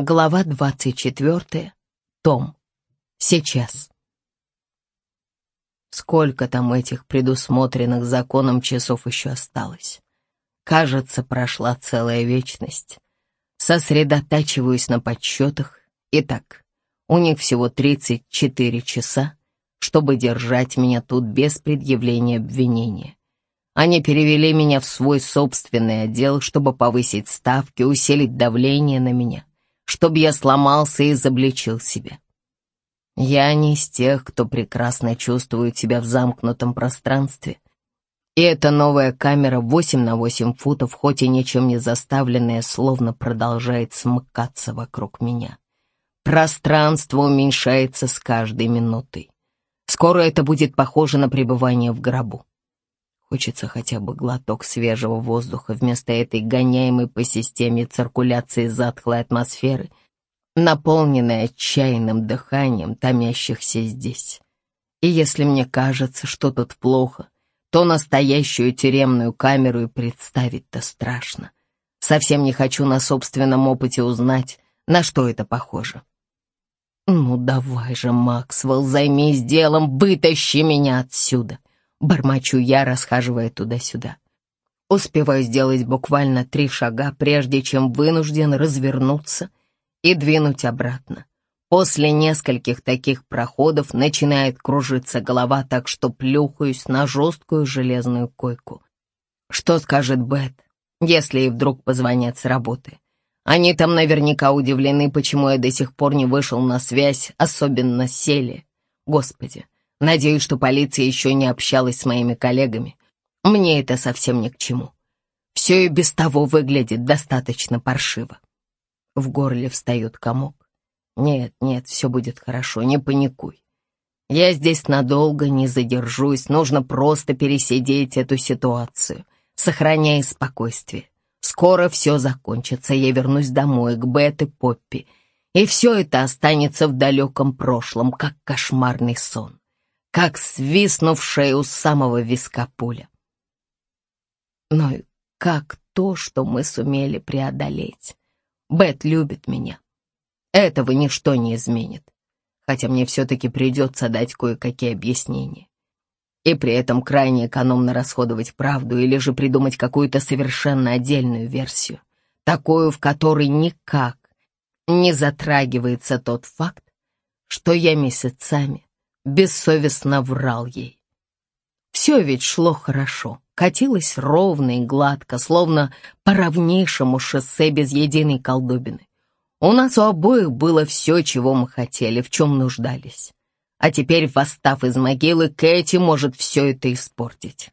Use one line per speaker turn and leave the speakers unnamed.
Глава двадцать четвертая. Том. Сейчас. Сколько там этих предусмотренных законом часов еще осталось? Кажется, прошла целая вечность. Сосредотачиваюсь на подсчетах. Итак, у них всего 34 часа, чтобы держать меня тут без предъявления обвинения. Они перевели меня в свой собственный отдел, чтобы повысить ставки, усилить давление на меня чтобы я сломался и изобличил себя. Я не из тех, кто прекрасно чувствует себя в замкнутом пространстве. И эта новая камера 8 на 8 футов, хоть и ничем не заставленная, словно продолжает смыкаться вокруг меня. Пространство уменьшается с каждой минутой. Скоро это будет похоже на пребывание в гробу. Хочется хотя бы глоток свежего воздуха вместо этой гоняемой по системе циркуляции затхлой атмосферы, наполненной отчаянным дыханием томящихся здесь. И если мне кажется, что тут плохо, то настоящую тюремную камеру и представить-то страшно. Совсем не хочу на собственном опыте узнать, на что это похоже. «Ну давай же, Максвелл, займись делом, вытащи меня отсюда!» Бормочу я, расхаживая туда-сюда. Успеваю сделать буквально три шага, прежде чем вынужден развернуться и двинуть обратно. После нескольких таких проходов начинает кружиться голова так, что плюхаюсь на жесткую железную койку. Что скажет Бет, если ей вдруг позвонят с работы? Они там наверняка удивлены, почему я до сих пор не вышел на связь, особенно Сели. Господи, Надеюсь, что полиция еще не общалась с моими коллегами. Мне это совсем ни к чему. Все и без того выглядит достаточно паршиво. В горле встает комок. Нет, нет, все будет хорошо, не паникуй. Я здесь надолго не задержусь, нужно просто пересидеть эту ситуацию, сохраняя спокойствие. Скоро все закончится, я вернусь домой, к Бет и Поппи, и все это останется в далеком прошлом, как кошмарный сон как свистнувшая у самого виска пуля. Но и как то, что мы сумели преодолеть. Бет любит меня. Этого ничто не изменит, хотя мне все-таки придется дать кое-какие объяснения. И при этом крайне экономно расходовать правду или же придумать какую-то совершенно отдельную версию, такую, в которой никак не затрагивается тот факт, что я месяцами бессовестно врал ей. Все ведь шло хорошо, катилось ровно и гладко, словно по равнейшему шоссе без единой колдобины. У нас у обоих было все, чего мы хотели, в чем нуждались. А теперь, восстав из могилы, Кэти может все это испортить.